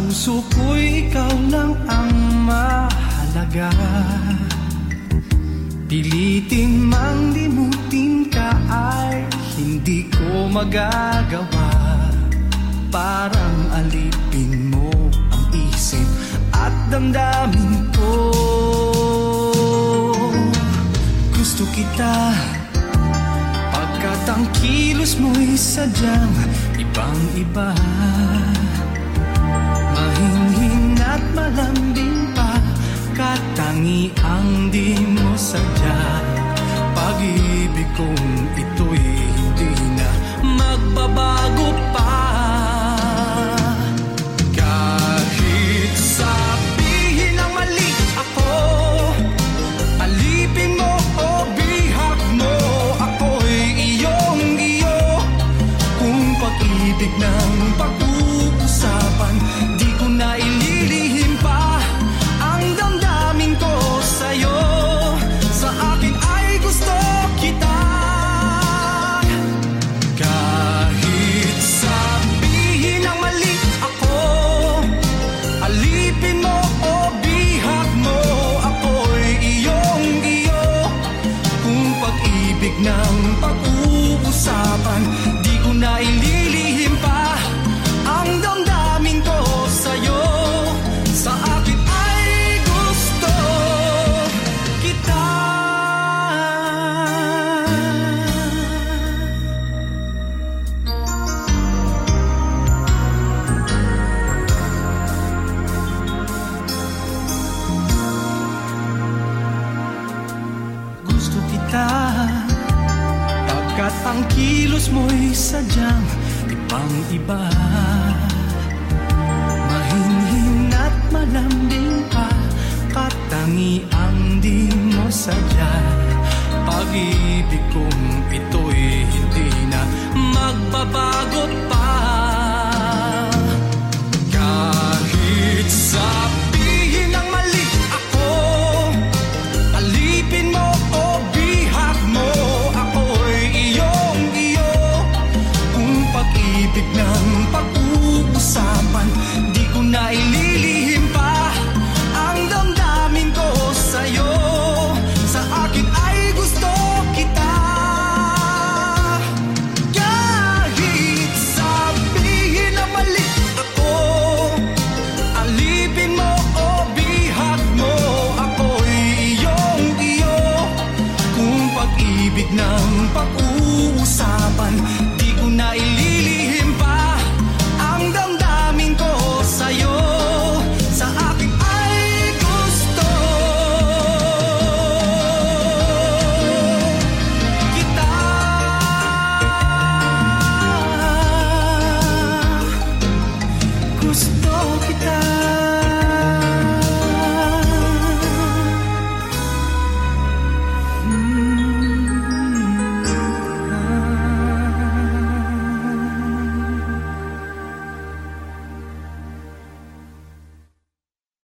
puso ko'y ikaw lang ang mahalaga. Pilitin mang limutin ka ay hindi ko magagawa. Parang alipin mo ang isip at damdamin ko. Gusto kita pagkat ang kilos mo'y sadyang ibang iba ang di mo sadya. Pag-ibig kong ito pag-uusapan. At ang kilos mo'y sadyang ibang iba. Mahinhin at malambing pa Katangi ang di mo sadya. Pag-ibig kong ito'y hindi na magbabago pa.